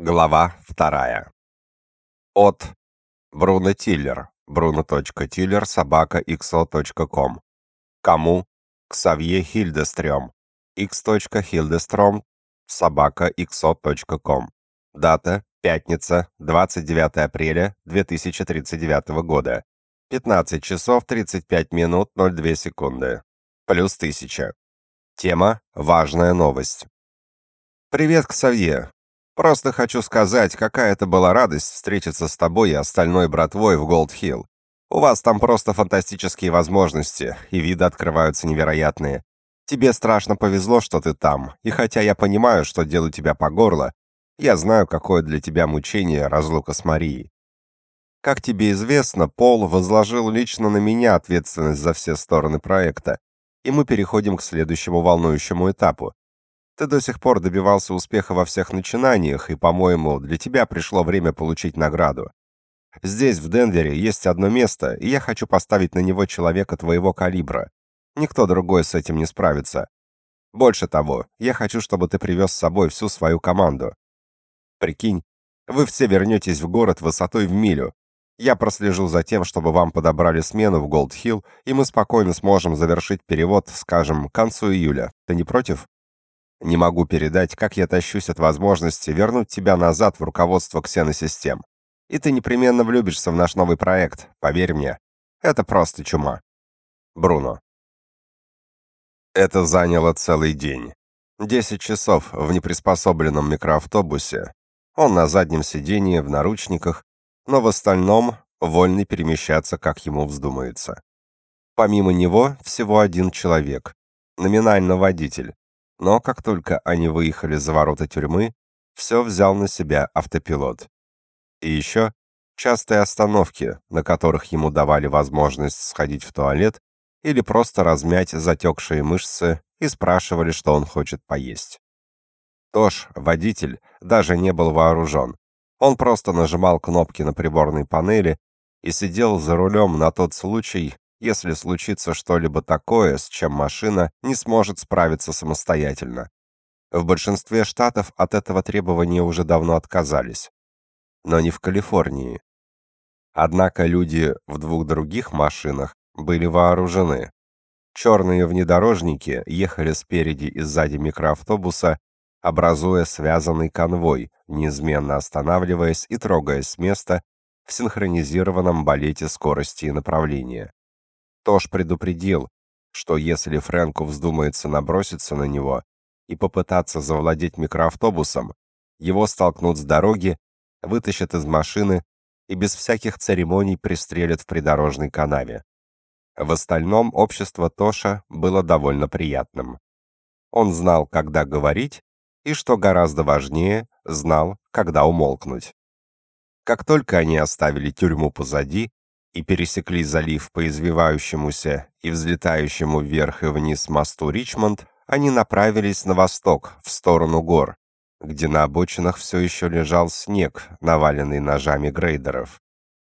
Глава вторая. От Бруно Тиллер. Bruno.tiller собака xo.com. Кому? Ксавье Хильдестрём. x.hildestrom собака xo.com. Дата пятница, 29 апреля 2039 года. 15 часов 35 минут 02 секунды. Плюс 1000. Тема важная новость. Привет, Ксавье. Просто хочу сказать, какая это была радость встретиться с тобой и остальной братвой в Голд-Хилл. У вас там просто фантастические возможности, и виды открываются невероятные. Тебе страшно повезло, что ты там, и хотя я понимаю, что дел у тебя по горло, я знаю, какое для тебя мучение разлука с Марией. Как тебе известно, Пол возложил лично на меня ответственность за все стороны проекта, и мы переходим к следующему волнующему этапу. Ты до сих пор добивался успеха во всех начинаниях, и, по-моему, для тебя пришло время получить награду. Здесь, в Денвере, есть одно место, и я хочу поставить на него человека твоего калибра. Никто другой с этим не справится. Больше того, я хочу, чтобы ты привез с собой всю свою команду. Прикинь, вы все вернетесь в город высотой в милю. Я прослежу за тем, чтобы вам подобрали смену в Голд-Хилл, и мы спокойно сможем завершить перевод, скажем, к концу июля. Ты не против? Не могу передать, как я тащусь от возможности вернуть тебя назад в руководство ксеносистем. И ты непременно влюбишься в наш новый проект, поверь мне. Это просто чума. Бруно. Это заняло целый день. Десять часов в неприспособленном микроавтобусе. Он на заднем сиденье, в наручниках, но в остальном вольный перемещаться, как ему вздумается. Помимо него всего один человек, номинально водитель, но как только они выехали за ворота тюрьмы, все взял на себя автопилот. И еще частые остановки, на которых ему давали возможность сходить в туалет или просто размять затекшие мышцы и спрашивали, что он хочет поесть. Тош, водитель, даже не был вооружен. Он просто нажимал кнопки на приборной панели и сидел за рулем на тот случай, если случится что-либо такое, с чем машина не сможет справиться самостоятельно. В большинстве штатов от этого требования уже давно отказались. Но не в Калифорнии. Однако люди в двух других машинах были вооружены. Черные внедорожники ехали спереди и сзади микроавтобуса, образуя связанный конвой, неизменно останавливаясь и трогаясь с места в синхронизированном балете скорости и направления. Тош предупредил, что если Фрэнку вздумается наброситься на него и попытаться завладеть микроавтобусом, его столкнут с дороги, вытащат из машины и без всяких церемоний пристрелят в придорожной канаве. В остальном общество Тоша было довольно приятным. Он знал, когда говорить, и, что гораздо важнее, знал, когда умолкнуть. Как только они оставили тюрьму позади, и пересекли залив по извивающемуся и взлетающему вверх и вниз мосту Ричмонд, они направились на восток, в сторону гор, где на обочинах все еще лежал снег, наваленный ножами грейдеров.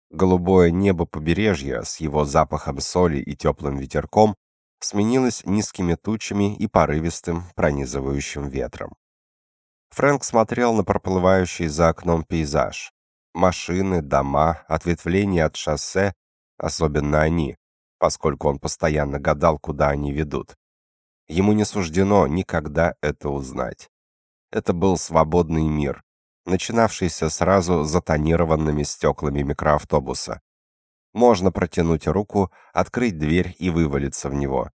Голубое небо побережья с его запахом соли и теплым ветерком сменилось низкими тучами и порывистым, пронизывающим ветром. Фрэнк смотрел на проплывающий за окном пейзаж. Машины, дома, ответвления от шоссе, особенно они, поскольку он постоянно гадал, куда они ведут. Ему не суждено никогда это узнать. Это был свободный мир, начинавшийся сразу за тонированными стеклами микроавтобуса. Можно протянуть руку, открыть дверь и вывалиться в него.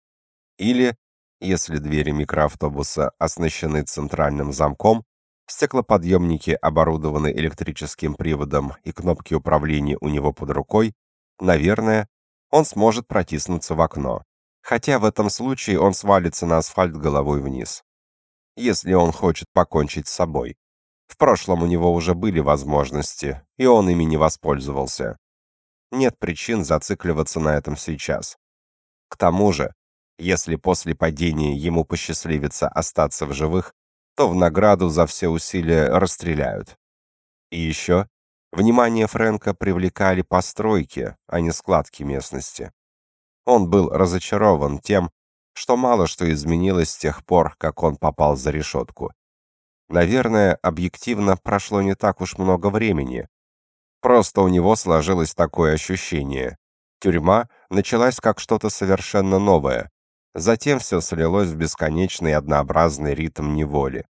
Или, если двери микроавтобуса оснащены центральным замком, стеклоподъемники оборудованы электрическим приводом и кнопки управления у него под рукой, наверное, он сможет протиснуться в окно. Хотя в этом случае он свалится на асфальт головой вниз. Если он хочет покончить с собой. В прошлом у него уже были возможности, и он ими не воспользовался. Нет причин зацикливаться на этом сейчас. К тому же, если после падения ему посчастливится остаться в живых, то в награду за все усилия расстреляют. И еще внимание Фрэнка привлекали постройки, а не складки местности. Он был разочарован тем, что мало что изменилось с тех пор, как он попал за решетку. Наверное, объективно прошло не так уж много времени. Просто у него сложилось такое ощущение. Тюрьма началась как что-то совершенно новое. Затем все слилось в бесконечный однообразный ритм неволи.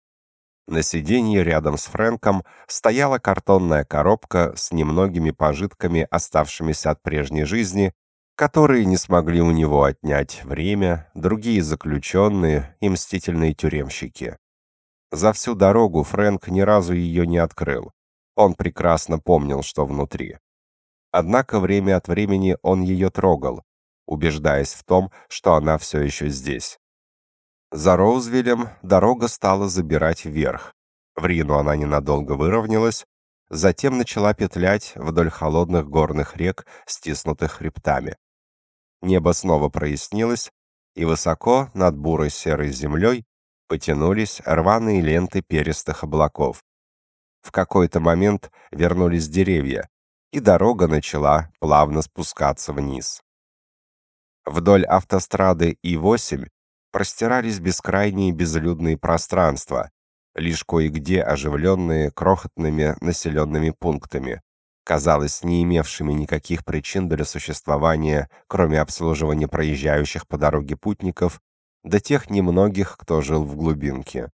На сиденье рядом с Фрэнком стояла картонная коробка с немногими пожитками, оставшимися от прежней жизни, которые не смогли у него отнять время, другие заключенные и мстительные тюремщики. За всю дорогу Фрэнк ни разу ее не открыл. Он прекрасно помнил, что внутри. Однако время от времени он ее трогал, убеждаясь в том, что она все еще здесь. За Роузвиллем дорога стала забирать вверх. В Рину она ненадолго выровнялась, затем начала петлять вдоль холодных горных рек, стиснутых хребтами. Небо снова прояснилось, и высоко над бурой серой землей потянулись рваные ленты перистых облаков. В какой-то момент вернулись деревья, и дорога начала плавно спускаться вниз. Вдоль автострады И-8 простирались бескрайние безлюдные пространства, лишь кое-где оживленные крохотными населенными пунктами, казалось, не имевшими никаких причин для существования, кроме обслуживания проезжающих по дороге путников, до тех немногих, кто жил в глубинке.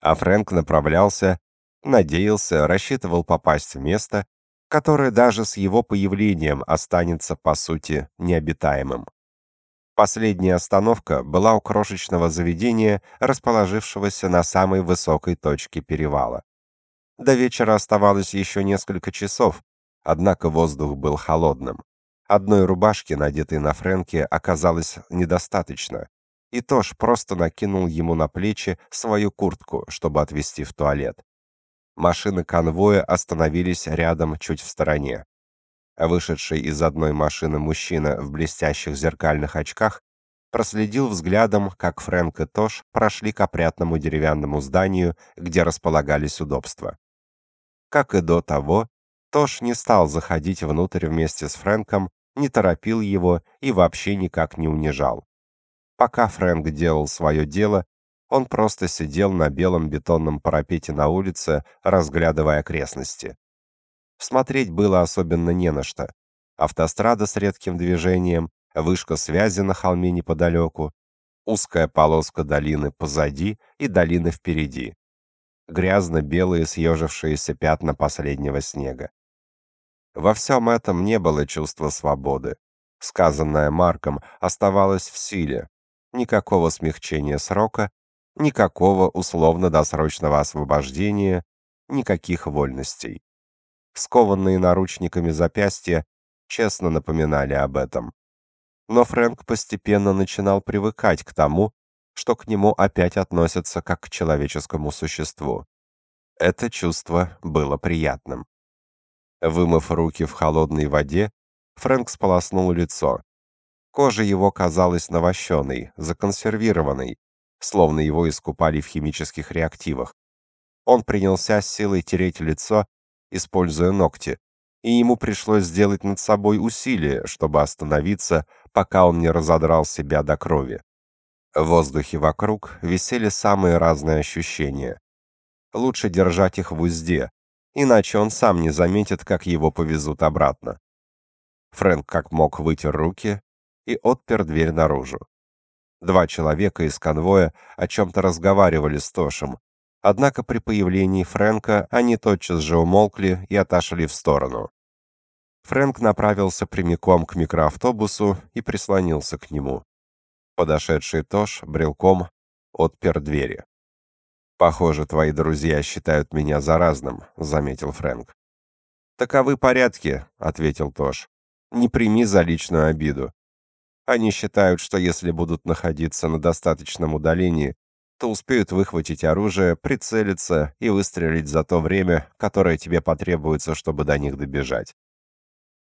А Фрэнк направлялся, надеялся, рассчитывал попасть в место, которое даже с его появлением останется, по сути, необитаемым. Последняя остановка была у крошечного заведения, расположившегося на самой высокой точке перевала. До вечера оставалось еще несколько часов, Однако воздух был холодным. Одной рубашки, надетой на Фрэнке, оказалось недостаточно, и Тош просто накинул ему на плечи свою куртку, чтобы отвезти в туалет. Машины конвоя остановились рядом, чуть в стороне. Вышедший из одной машины мужчина в блестящих зеркальных очках проследил взглядом, как Фрэнк и Тош прошли к опрятному деревянному зданию, где располагались удобства. Как и до того, Тош не стал заходить внутрь вместе с Фрэнком, не торопил его и вообще никак не унижал. Пока Фрэнк делал свое дело, он просто сидел на белом бетонном парапете на улице, разглядывая окрестности. Смотреть было особенно не на что. Автострада с редким движением, вышка связи на холме неподалеку, узкая полоска долины позади и долины впереди. Грязно-белые съежившиеся пятна последнего снега. Во всем этом не было чувства свободы. Сказанное Марком оставалось в силе. Никакого смягчения срока, никакого условно-досрочного освобождения, никаких вольностей. Скованные наручниками запястья честно напоминали об этом. Но Фрэнк постепенно начинал привыкать к тому, что к нему опять относятся как к человеческому существу. Это чувство было приятным. Вымыв руки в холодной воде, Фрэнк сполоснул лицо. Кожа его казалась навощенной, законсервированной, словно его искупали в химических реактивах. Он принялся с силой тереть лицо, используя ногти, и ему пришлось сделать над собой усилие, чтобы остановиться, пока он не разодрал себя до крови. В воздухе вокруг висели самые разные ощущения. Лучше держать их в узде, иначе он сам не заметит, как его повезут обратно. Фрэнк как мог вытер руки и отпер дверь наружу. Два человека из конвоя о чем-то разговаривали с Тошем, однако при появлении Фрэнка они тотчас же умолкли и отошли в сторону. Фрэнк направился прямиком к микроавтобусу и прислонился к нему. Подошедший Тош брелком отпер двери. Похоже, твои друзья считают меня заразным, заметил Фрэнк. Таковы порядки, ответил Тош. Не прими за личную обиду. Они считают, что если будут находиться на достаточном удалении, то успеют выхватить оружие, прицелиться и выстрелить за то время, которое тебе потребуется, чтобы до них добежать.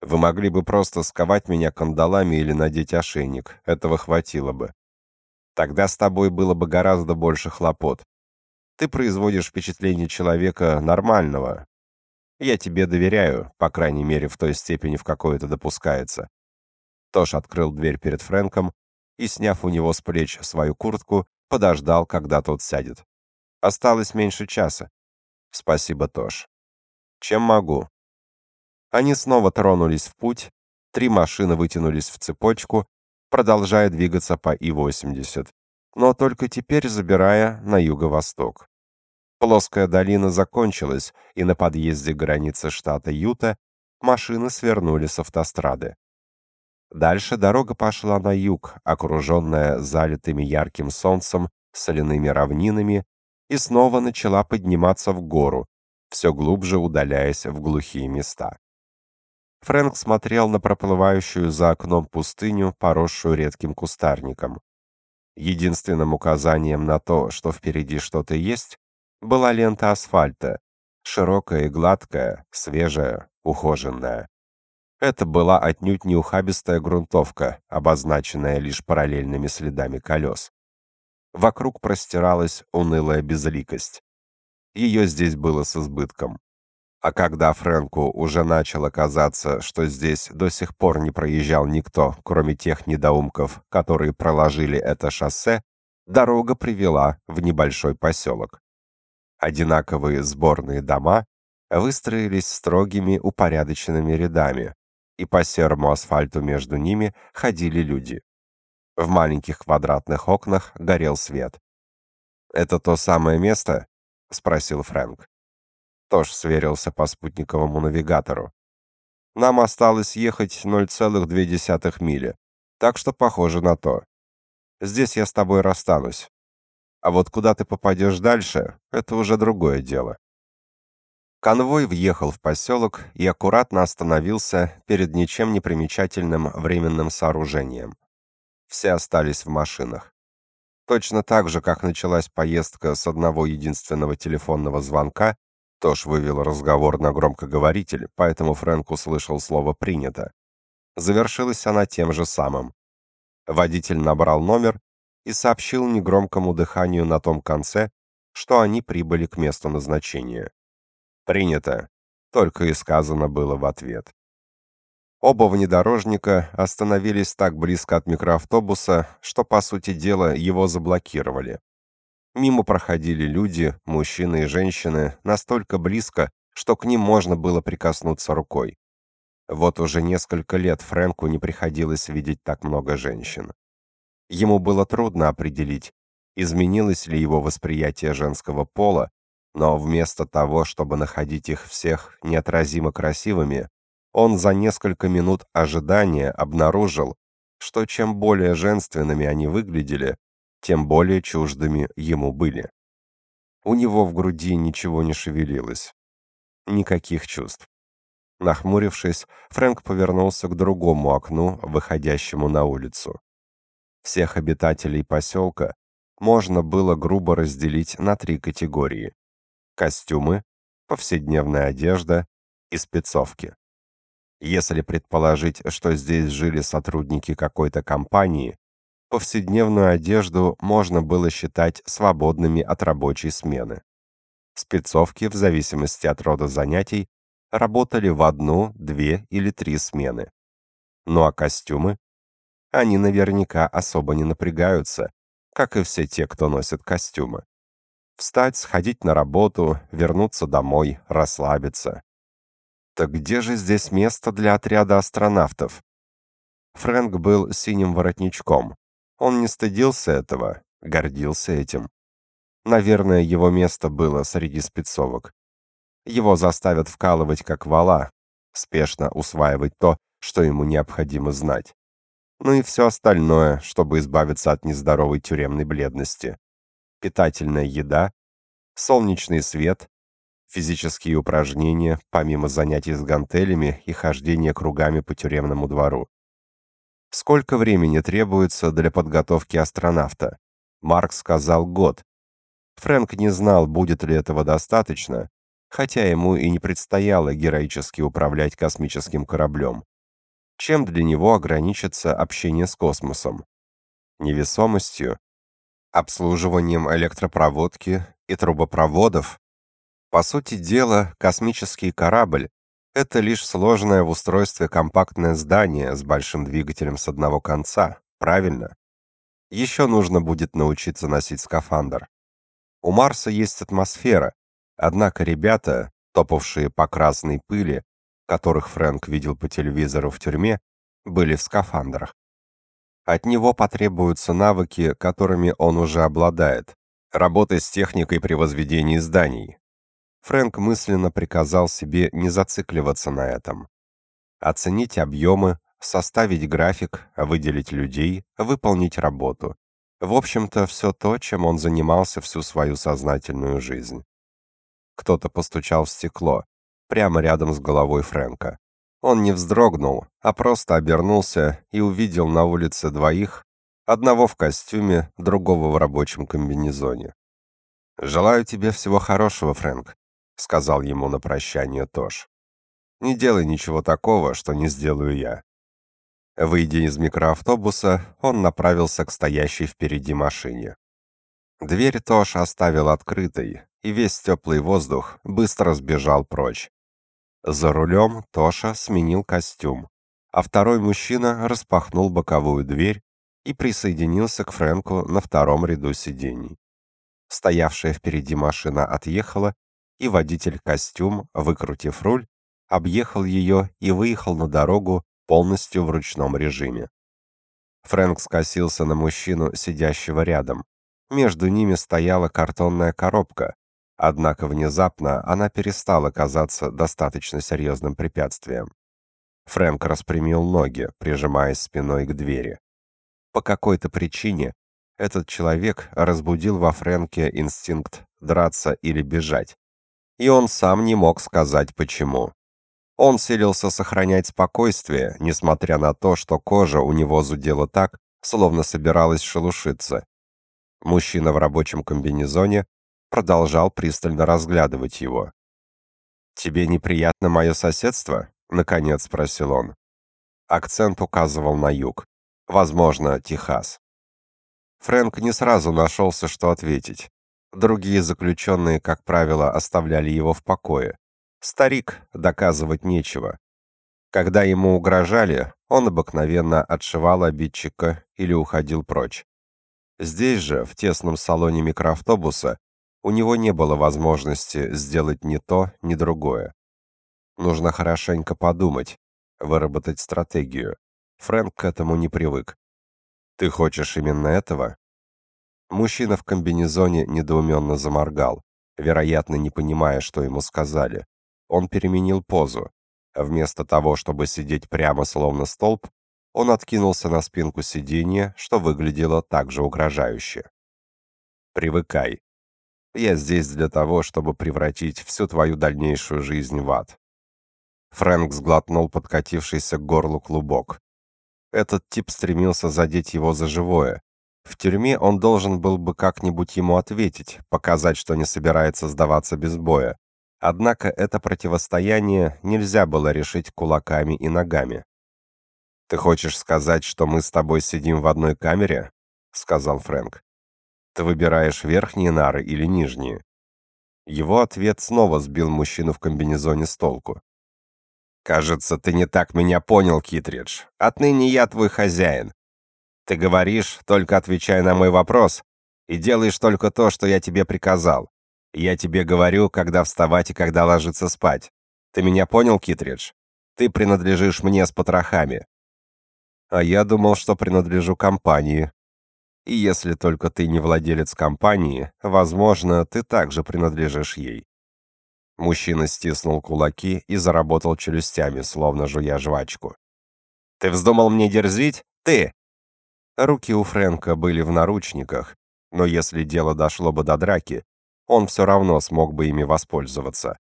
Вы могли бы просто сковать меня кандалами или надеть ошейник. Этого хватило бы. Тогда с тобой было бы гораздо больше хлопот. Ты производишь впечатление человека нормального. Я тебе доверяю, по крайней мере, в той степени, в какой это допускается. Тош открыл дверь перед Фрэнком и, сняв у него с плеч свою куртку, подождал, когда тот сядет. Осталось меньше часа. Спасибо, Тош. Чем могу? Они снова тронулись в путь. Три машины вытянулись в цепочку, продолжая двигаться по И-80, но только теперь забирая на юго-восток. Плоская долина закончилась, и на подъезде к границе штата Юта машины свернули с автострады. Дальше дорога пошла на юг, окруженная залитыми ярким солнцем соляными равнинами, и снова начала подниматься в гору, все глубже удаляясь в глухие места. Фрэнк смотрел на проплывающую за окном пустыню, поросшую редким кустарником. Единственным указанием на то, что впереди что-то есть, была лента асфальта, широкая и гладкая, свежая, ухоженная. Это была отнюдь не ухабистая грунтовка, обозначенная лишь параллельными следами колес. Вокруг простиралась унылая безликость. Ее здесь было с избытком. А когда Фрэнку уже начало казаться, что здесь до сих пор не проезжал никто, кроме тех недоумков, которые проложили это шоссе, дорога привела в небольшой поселок. Одинаковые сборные дома выстроились строгими упорядоченными рядами, и по серому асфальту между ними ходили люди. В маленьких квадратных окнах горел свет. «Это то самое место?» — спросил Фрэнк. Тош сверился по спутниковому навигатору. «Нам осталось ехать 0,2 мили, так что похоже на то. Здесь я с тобой расстанусь. А вот куда ты попадешь дальше, это уже другое дело». Конвой въехал в поселок и аккуратно остановился перед ничем не примечательным временным сооружением все остались в машинах. Точно так же, как началась поездка с одного единственного телефонного звонка, Тош вывел разговор на громкоговоритель, поэтому Фрэнк услышал слово «принято». Завершилась она тем же самым. Водитель набрал номер и сообщил негромкому дыханию на том конце, что они прибыли к месту назначения. «Принято», — только и сказано было в ответ. Оба внедорожника остановились так близко от микроавтобуса, что, по сути дела, его заблокировали. Мимо проходили люди, мужчины и женщины, настолько близко, что к ним можно было прикоснуться рукой. Вот уже несколько лет Фрэнку не приходилось видеть так много женщин. Ему было трудно определить, изменилось ли его восприятие женского пола, но вместо того, чтобы находить их всех неотразимо красивыми, он за несколько минут ожидания обнаружил, что чем более женственными они выглядели, тем более чуждыми ему были. У него в груди ничего не шевелилось. Никаких чувств. Нахмурившись, Фрэнк повернулся к другому окну, выходящему на улицу. Всех обитателей поселка можно было грубо разделить на три категории. Костюмы, повседневная одежда и спецовки. Если предположить, что здесь жили сотрудники какой-то компании, повседневную одежду можно было считать свободными от рабочей смены. Спецовки, в зависимости от рода занятий, работали в одну, две или три смены. Ну а костюмы? Они наверняка особо не напрягаются, как и все те, кто носит костюмы. Встать, сходить на работу, вернуться домой, расслабиться. Так где же здесь место для отряда астронавтов? Фрэнк был синим воротничком. Он не стыдился этого, гордился этим. Наверное, его место было среди спецовок. Его заставят вкалывать как вала, спешно усваивать то, что ему необходимо знать. Ну и все остальное, чтобы избавиться от нездоровой тюремной бледности. Питательная еда, солнечный свет, физические упражнения, помимо занятий с гантелями и хождения кругами по тюремному двору. Сколько времени требуется для подготовки астронавта? Марк сказал год. Фрэнк не знал, будет ли этого достаточно, хотя ему и не предстояло героически управлять космическим кораблем. Чем для него ограничится общение с космосом? Невесомостью? Обслуживанием электропроводки и трубопроводов? По сути дела, космический корабль — это лишь сложное в устройстве компактное здание с большим двигателем с одного конца, правильно? Еще нужно будет научиться носить скафандр. У Марса есть атмосфера, однако ребята, топавшие по красной пыли, которых Фрэнк видел по телевизору в тюрьме, были в скафандрах. От него потребуются навыки, которыми он уже обладает. Работа с техникой при возведении зданий. Фрэнк мысленно приказал себе не зацикливаться на этом. Оценить объемы, составить график, выделить людей, выполнить работу. В общем-то, все то, чем он занимался всю свою сознательную жизнь. Кто-то постучал в стекло, прямо рядом с головой Фрэнка. Он не вздрогнул, а просто обернулся и увидел на улице двоих, одного в костюме, другого в рабочем комбинезоне. «Желаю тебе всего хорошего, Фрэнк», — сказал ему на прощание Тош. «Не делай ничего такого, что не сделаю я». Выйдя из микроавтобуса, он направился к стоящей впереди машине. Дверь Тош оставил открытой, и весь теплый воздух быстро сбежал прочь. За рулем Тоша сменил костюм, а второй мужчина распахнул боковую дверь и присоединился к Фрэнку на втором ряду сидений. Стоявшая впереди машина отъехала, и водитель-костюм, выкрутив руль, объехал ее и выехал на дорогу полностью в ручном режиме. Фрэнк скосился на мужчину, сидящего рядом. Между ними стояла картонная коробка, однако внезапно она перестала казаться достаточно серьезным препятствием. Фрэнк распрямил ноги, прижимаясь спиной к двери. По какой-то причине этот человек разбудил во Фрэнке инстинкт драться или бежать. И он сам не мог сказать почему. Он селился сохранять спокойствие, несмотря на то, что кожа у него зудела так, словно собиралась шелушиться. Мужчина в рабочем комбинезоне продолжал пристально разглядывать его. «Тебе неприятно мое соседство?» — наконец спросил он. Акцент указывал на юг. Возможно, Техас. Фрэнк не сразу нашелся, что ответить. Другие заключенные, как правило, оставляли его в покое. Старик, доказывать нечего. Когда ему угрожали, он обыкновенно отшивал обидчика или уходил прочь. Здесь же, в тесном салоне микроавтобуса, у него не было возможности сделать ни то, ни другое. Нужно хорошенько подумать, выработать стратегию. Фрэнк к этому не привык. «Ты хочешь именно этого?» Мужчина в комбинезоне недоуменно заморгал, вероятно, не понимая, что ему сказали. Он переменил позу. Вместо того, чтобы сидеть прямо словно столб, он откинулся на спинку сиденья, что выглядело также угрожающе. «Привыкай. Я здесь для того, чтобы превратить всю твою дальнейшую жизнь в ад». Фрэнк сглотнул подкатившийся к горлу клубок. Этот тип стремился задеть его за живое. В тюрьме он должен был бы как-нибудь ему ответить, показать, что не собирается сдаваться без боя. Однако это противостояние нельзя было решить кулаками и ногами. «Ты хочешь сказать, что мы с тобой сидим в одной камере?» — сказал Фрэнк. «Ты выбираешь верхние нары или нижние?» Его ответ снова сбил мужчину в комбинезоне с толку. «Кажется, ты не так меня понял, Китридж. Отныне я твой хозяин. Ты говоришь, только отвечай на мой вопрос, и делаешь только то, что я тебе приказал. Я тебе говорю, когда вставать и когда ложиться спать. Ты меня понял, Китридж? Ты принадлежишь мне с потрохами. А я думал, что принадлежу компании. И если только ты не владелец компании, возможно, ты также принадлежишь ей. Мужчина стиснул кулаки и заработал челюстями, словно жуя жвачку. Ты вздумал мне дерзить? Ты? Руки у Фрэнка были в наручниках, но если дело дошло бы до драки, он все равно смог бы ими воспользоваться.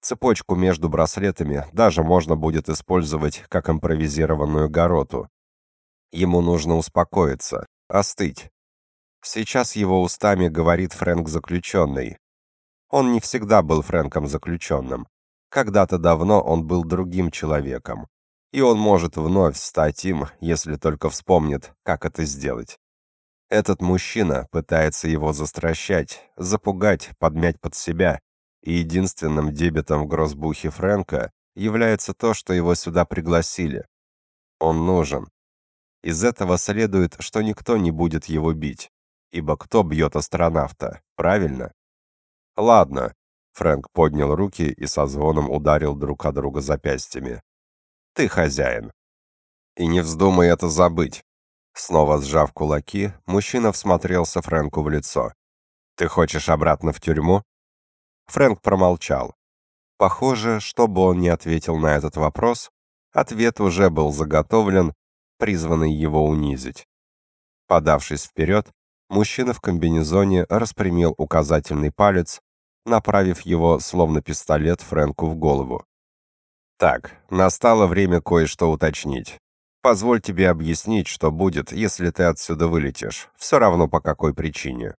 Цепочку между браслетами даже можно будет использовать как импровизированную гороту. Ему нужно успокоиться, остыть. Сейчас его устами говорит Фрэнк заключенный. Он не всегда был Фрэнком заключенным. Когда-то давно он был другим человеком. И он может вновь стать им, если только вспомнит, как это сделать. Этот мужчина пытается его застращать, запугать, подмять под себя, и единственным дебетом в грозбухе Фрэнка является то, что его сюда пригласили. Он нужен. Из этого следует, что никто не будет его бить. ибо кто бьет астронавта, правильно? Ладно. Фрэнк поднял руки и со звоном ударил друг о друга запястьями. Ты хозяин. И не вздумай это забыть. Снова сжав кулаки, мужчина всмотрелся Фрэнку в лицо. Ты хочешь обратно в тюрьму? Фрэнк промолчал. Похоже, чтобы он не ответил на этот вопрос, ответ уже был заготовлен, призванный его унизить. Подавшись вперед, мужчина в комбинезоне распрямил указательный палец, направив его, словно пистолет, Фрэнку в голову. «Так, настало время кое-что уточнить. Позволь тебе объяснить, что будет, если ты отсюда вылетишь, все равно по какой причине.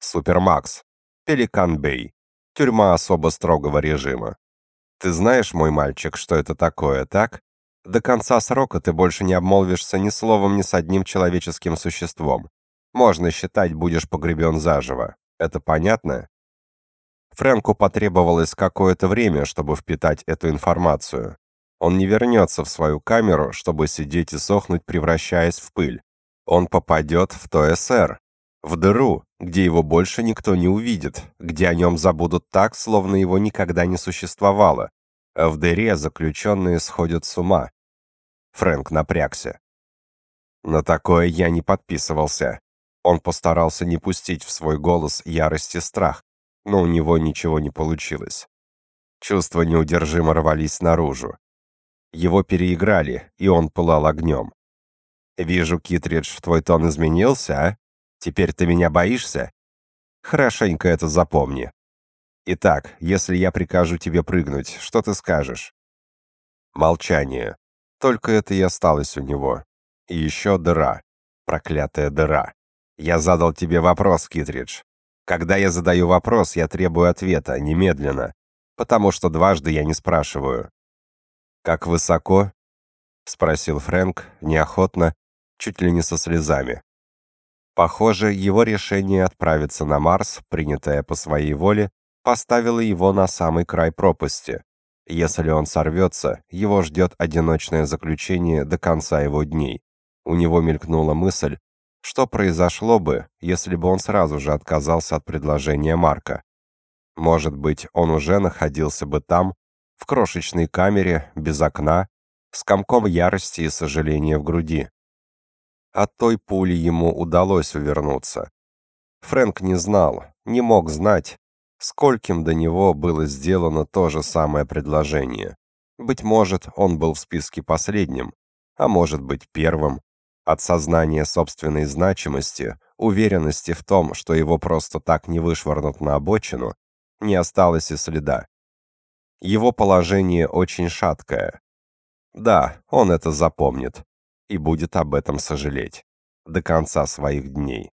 Супермакс, Пеликан-Бэй, тюрьма особо строгого режима. Ты знаешь, мой мальчик, что это такое, так? До конца срока ты больше не обмолвишься ни словом ни с одним человеческим существом. Можно считать, будешь погребен заживо. Это понятно? Фрэнку потребовалось какое-то время, чтобы впитать эту информацию. Он не вернется в свою камеру, чтобы сидеть и сохнуть, превращаясь в пыль. Он попадет в ТОСР, в дыру, где его больше никто не увидит, где о нем забудут так, словно его никогда не существовало. А в дыре заключенные сходят с ума. Фрэнк напрягся. На такое я не подписывался. Он постарался не пустить в свой голос ярость и страх, но у него ничего не получилось. Чувства неудержимо рвались наружу. Его переиграли, и он пылал огнем. «Вижу, Китридж, твой тон изменился, а? Теперь ты меня боишься? Хорошенько это запомни. Итак, если я прикажу тебе прыгнуть, что ты скажешь?» Молчание. Только это и осталось у него. И еще дыра. Проклятая дыра. Я задал тебе вопрос, Китридж. Когда я задаю вопрос, я требую ответа, немедленно. Потому что дважды я не спрашиваю. «Как высоко?» — спросил Фрэнк, неохотно, чуть ли не со слезами. Похоже, его решение отправиться на Марс, принятое по своей воле, поставило его на самый край пропасти. Если он сорвется, его ждет одиночное заключение до конца его дней. У него мелькнула мысль, что произошло бы, если бы он сразу же отказался от предложения Марка. Может быть, он уже находился бы там, в крошечной камере, без окна, с комком ярости и сожаления в груди. От той пули ему удалось увернуться. Фрэнк не знал, не мог знать, скольким до него было сделано то же самое предложение. Быть может, он был в списке последним, а может быть первым. От сознания собственной значимости, уверенности в том, что его просто так не вышвырнут на обочину, не осталось и следа. Его положение очень шаткое. Да, он это запомнит и будет об этом сожалеть до конца своих дней.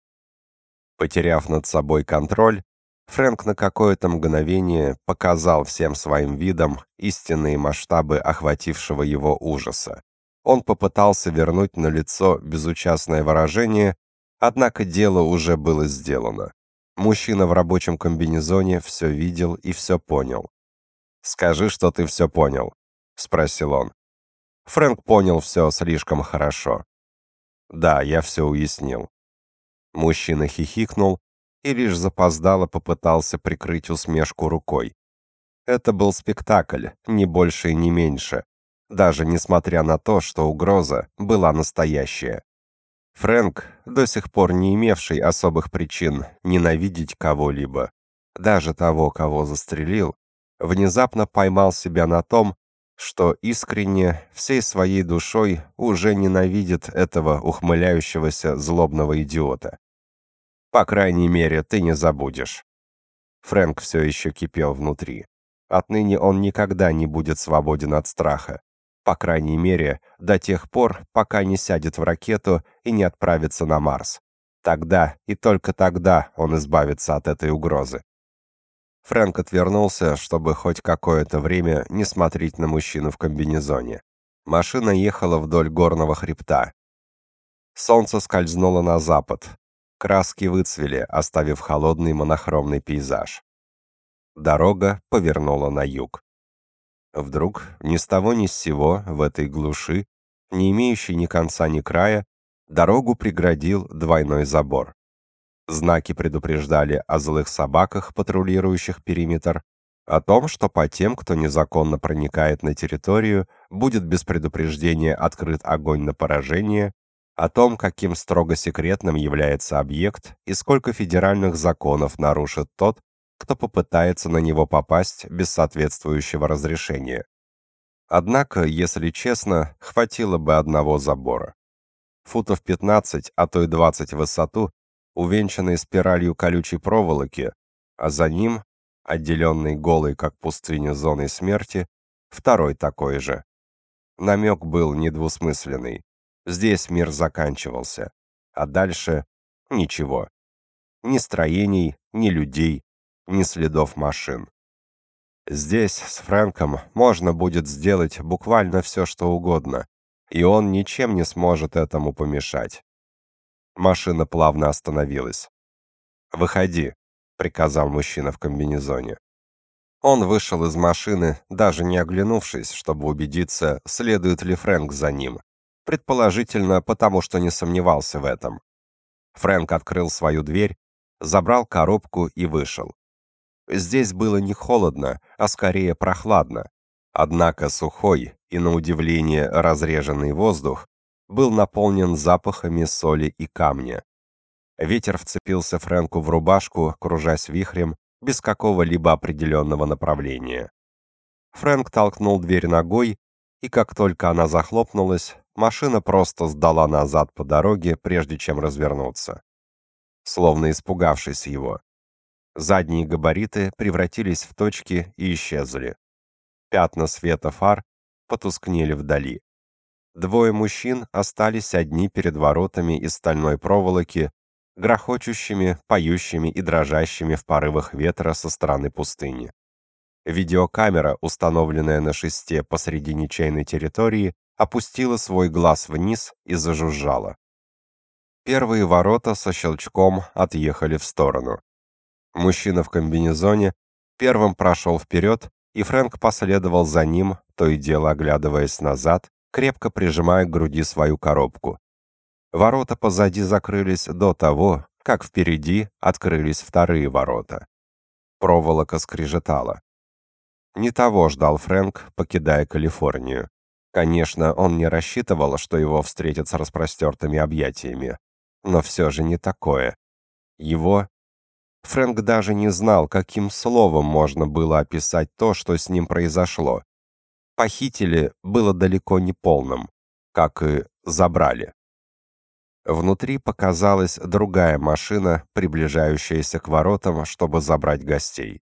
Потеряв над собой контроль, Фрэнк на какое-то мгновение показал всем своим видом истинные масштабы охватившего его ужаса. Он попытался вернуть на лицо безучастное выражение, однако дело уже было сделано. Мужчина в рабочем комбинезоне все видел и все понял. «Скажи, что ты все понял», — спросил он. Фрэнк понял все слишком хорошо. «Да, я все уяснил». Мужчина хихикнул и лишь запоздало попытался прикрыть усмешку рукой. Это был спектакль, ни больше и не меньше, даже несмотря на то, что угроза была настоящая. Фрэнк, до сих пор не имевший особых причин ненавидеть кого-либо, даже того, кого застрелил, внезапно поймал себя на том, что искренне, всей своей душой уже ненавидит этого ухмыляющегося злобного идиота. По крайней мере, ты не забудешь. Фрэнк все еще кипел внутри. Отныне он никогда не будет свободен от страха. По крайней мере, до тех пор, пока не сядет в ракету и не отправится на Марс. Тогда и только тогда он избавится от этой угрозы. Фрэнк отвернулся, чтобы хоть какое-то время не смотреть на мужчину в комбинезоне. Машина ехала вдоль горного хребта. Солнце скользнуло на запад. Краски выцвели, оставив холодный монохромный пейзаж. Дорога повернула на юг. Вдруг, ни с того ни с сего, в этой глуши, не имеющей ни конца ни края, дорогу преградил двойной забор. Знаки предупреждали о злых собаках, патрулирующих периметр, о том, что по тем, кто незаконно проникает на территорию, будет без предупреждения открыт огонь на поражение, о том, каким строго секретным является объект и сколько федеральных законов нарушит тот, кто попытается на него попасть без соответствующего разрешения. Однако, если честно, хватило бы одного забора. Футов 15, а то и 20 в высоту, увенчанный спиралью колючей проволоки, а за ним, отделенный голой, как пустыня, зоной смерти, второй такой же. Намек был недвусмысленный. Здесь мир заканчивался, а дальше ничего. Ни строений, ни людей, ни следов машин. Здесь с Фрэнком можно будет сделать буквально все, что угодно, и он ничем не сможет этому помешать. Машина плавно остановилась. «Выходи», — приказал мужчина в комбинезоне. Он вышел из машины, даже не оглянувшись, чтобы убедиться, следует ли Фрэнк за ним. Предположительно, потому что не сомневался в этом. Фрэнк открыл свою дверь, забрал коробку и вышел. Здесь было не холодно, а скорее прохладно. Однако сухой и, на удивление, разреженный воздух был наполнен запахами соли и камня. Ветер вцепился Фрэнку в рубашку, кружась вихрем, без какого-либо определенного направления. Фрэнк толкнул дверь ногой, и как только она захлопнулась, машина просто сдала назад по дороге, прежде чем развернуться. Словно испугавшись его. Задние габариты превратились в точки и исчезли. Пятна света фар потускнели вдали. Двое мужчин остались одни перед воротами из стальной проволоки, грохочущими, поющими и дрожащими в порывах ветра со стороны пустыни. Видеокамера, установленная на шесте посреди ничейной территории, опустила свой глаз вниз и зажужжала. Первые ворота со щелчком отъехали в сторону. Мужчина в комбинезоне первым прошел вперед, и Фрэнк последовал за ним, то и дело оглядываясь назад, крепко прижимая к груди свою коробку. Ворота позади закрылись до того, как впереди открылись вторые ворота. Проволока скрежетала. Не того ждал Фрэнк, покидая Калифорнию. Конечно, он не рассчитывал, что его встретят с распростертыми объятиями, но все же не такое. Его Фрэнк даже не знал, каким словом можно было описать то, что с ним произошло. Похитили было далеко не полным, как и забрали. Внутри показалась другая машина, приближающаяся к воротам, чтобы забрать гостей.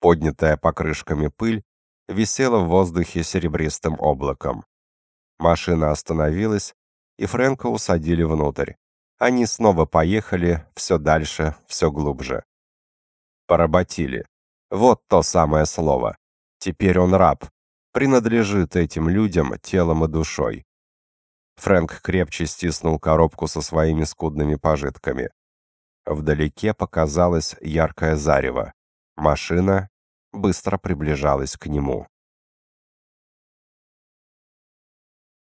Поднятая покрышками пыль висела в воздухе серебристым облаком. Машина остановилась, и Фрэнка усадили внутрь. Они снова поехали все дальше, все глубже. Поработили. Вот то самое слово. Теперь он раб. Принадлежит этим людям телом и душой. Фрэнк крепче стиснул коробку со своими скудными пожитками. Вдалеке показалось яркое зарево. Машина быстро приближалась к нему.